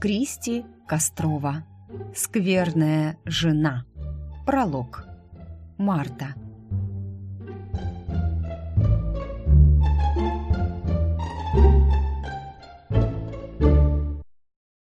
Кристи Кострова. Скверная жена. Пролог. Марта.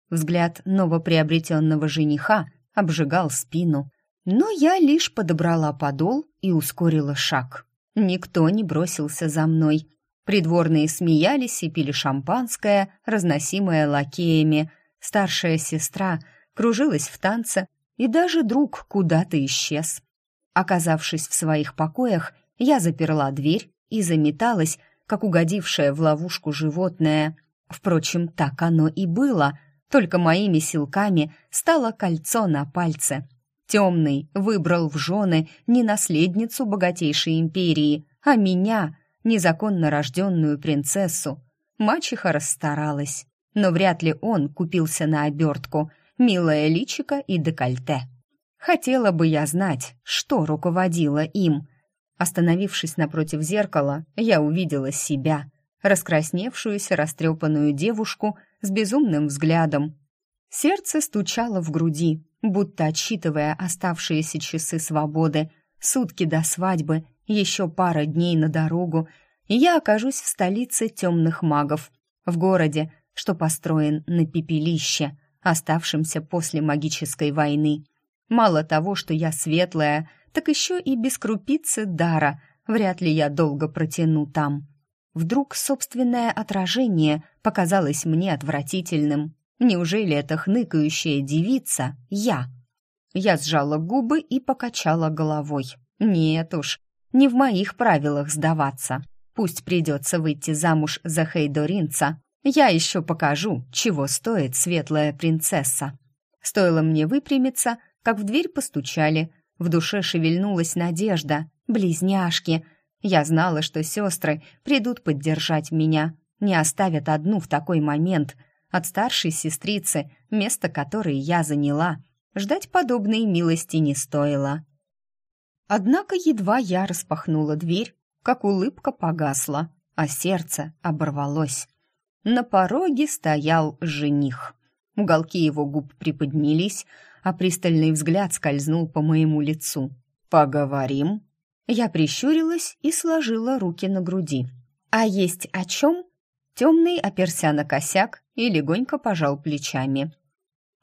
Взгляд новоприобретенного жениха обжигал спину, но я лишь подобрала подол и ускорила шаг. Никто не бросился за мной. Придворные смеялись и пили шампанское, разносимое лакеями. Старшая сестра кружилась в танце, и даже друг куда-то исчез. Оказавшись в своих покоях, я заперла дверь и заметалась, как угодившая в ловушку животное. Впрочем, так оно и было — только моими силками стало кольцо на пальце. Темный выбрал в жены не наследницу богатейшей империи, а меня, незаконно рожденную принцессу. Мачеха расстаралась, но вряд ли он купился на обертку, милое личико и декольте. Хотела бы я знать, что руководило им. Остановившись напротив зеркала, я увидела себя, раскрасневшуюся, растрепанную девушку с безумным взглядом. Сердце стучало в груди, будто отсчитывая оставшиеся часы свободы, сутки до свадьбы, еще пара дней на дорогу, и я окажусь в столице темных магов, в городе, что построен на пепелище, оставшемся после магической войны. Мало того, что я светлая, так еще и без крупицы дара, вряд ли я долго протяну там. Вдруг собственное отражение показалось мне отвратительным. Неужели эта хныкающая девица я? Я сжала губы и покачала головой. Нет уж, не в моих правилах сдаваться. Пусть придется выйти замуж за Хейдоринца. Я еще покажу, чего стоит светлая принцесса. Стоило мне выпрямиться, как в дверь постучали. В душе шевельнулась надежда. Близняшки — я знала, что сестры придут поддержать меня, не оставят одну в такой момент. От старшей сестрицы, место которой я заняла, ждать подобной милости не стоило. Однако едва я распахнула дверь, как улыбка погасла, а сердце оборвалось. На пороге стоял жених. Уголки его губ приподнялись, а пристальный взгляд скользнул по моему лицу. «Поговорим?» Я прищурилась и сложила руки на груди. «А есть о чем?» Темный оперся на косяк и легонько пожал плечами.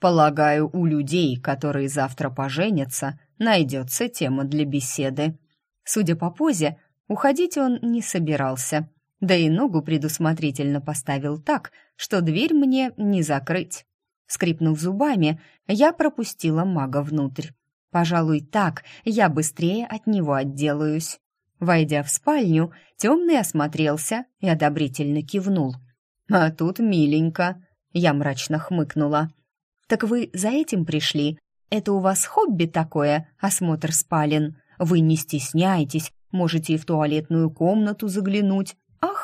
«Полагаю, у людей, которые завтра поженятся, найдется тема для беседы». Судя по позе, уходить он не собирался, да и ногу предусмотрительно поставил так, что дверь мне не закрыть. Скрипнув зубами, я пропустила мага внутрь. Пожалуй, так я быстрее от него отделаюсь. Войдя в спальню, темный осмотрелся и одобрительно кивнул. «А тут миленько», — я мрачно хмыкнула. «Так вы за этим пришли? Это у вас хобби такое, осмотр спален? Вы не стесняйтесь, можете и в туалетную комнату заглянуть.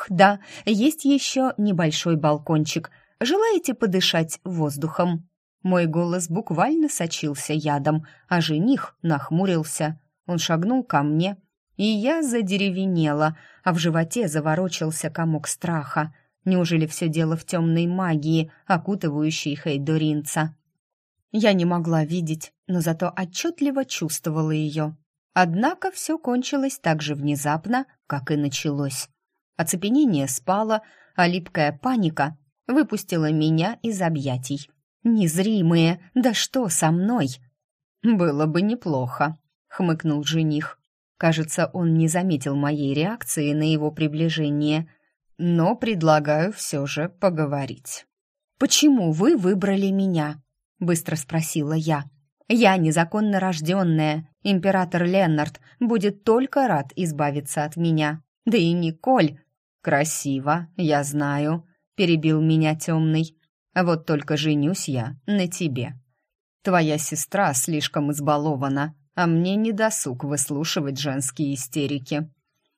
Ах, да, есть еще небольшой балкончик. Желаете подышать воздухом?» Мой голос буквально сочился ядом, а жених нахмурился. Он шагнул ко мне, и я задеревенела, а в животе заворочился комок страха. Неужели все дело в темной магии, окутывающей Хейдоринца? Я не могла видеть, но зато отчетливо чувствовала ее. Однако все кончилось так же внезапно, как и началось. Оцепенение спало, а липкая паника выпустила меня из объятий. «Незримые, да что со мной?» «Было бы неплохо», — хмыкнул жених. Кажется, он не заметил моей реакции на его приближение, но предлагаю все же поговорить. «Почему вы выбрали меня?» — быстро спросила я. «Я незаконно рожденная. Император Леннард будет только рад избавиться от меня. Да и Николь...» «Красиво, я знаю», — перебил меня темный. Вот только женюсь я на тебе. Твоя сестра слишком избалована, а мне не досуг выслушивать женские истерики».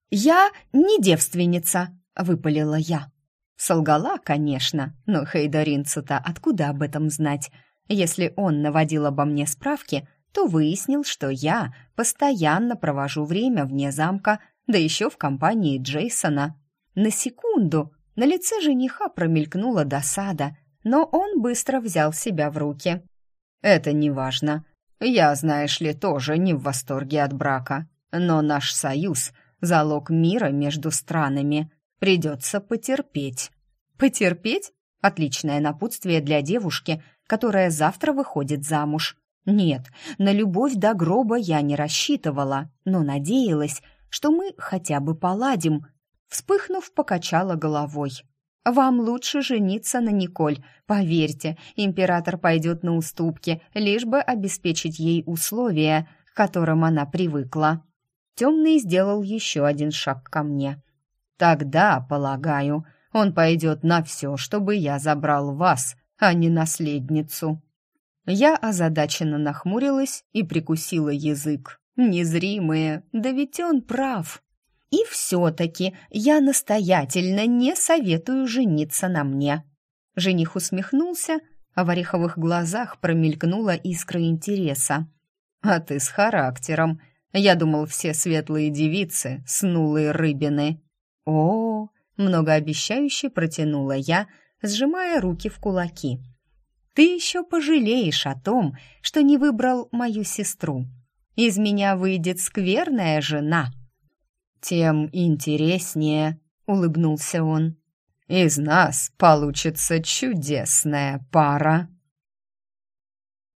«Я не девственница», — выпалила я. Солгала, конечно, но Хейдаринцу-то откуда об этом знать? Если он наводил обо мне справки, то выяснил, что я постоянно провожу время вне замка, да еще в компании Джейсона. На секунду на лице жениха промелькнула досада, но он быстро взял себя в руки. «Это не важно. Я, знаешь ли, тоже не в восторге от брака. Но наш союз — залог мира между странами. Придется потерпеть». «Потерпеть? Отличное напутствие для девушки, которая завтра выходит замуж. Нет, на любовь до гроба я не рассчитывала, но надеялась, что мы хотя бы поладим. Вспыхнув, покачала головой. «Вам лучше жениться на Николь. Поверьте, император пойдет на уступки, лишь бы обеспечить ей условия, к которым она привыкла». Темный сделал еще один шаг ко мне. «Тогда, полагаю, он пойдет на все, чтобы я забрал вас, а не наследницу». Я озадаченно нахмурилась и прикусила язык. Незримые, да ведь он прав. И все-таки я настоятельно не советую жениться на мне. Жених усмехнулся, а в ореховых глазах промелькнула искра интереса. «А ты с характером. Я думал, все светлые девицы — снулые рыбины». «О, многообещающе протянула я, сжимая руки в кулаки. «Ты еще пожалеешь о том, что не выбрал мою сестру. Из меня выйдет скверная жена». «Тем интереснее», — улыбнулся он. «Из нас получится чудесная пара».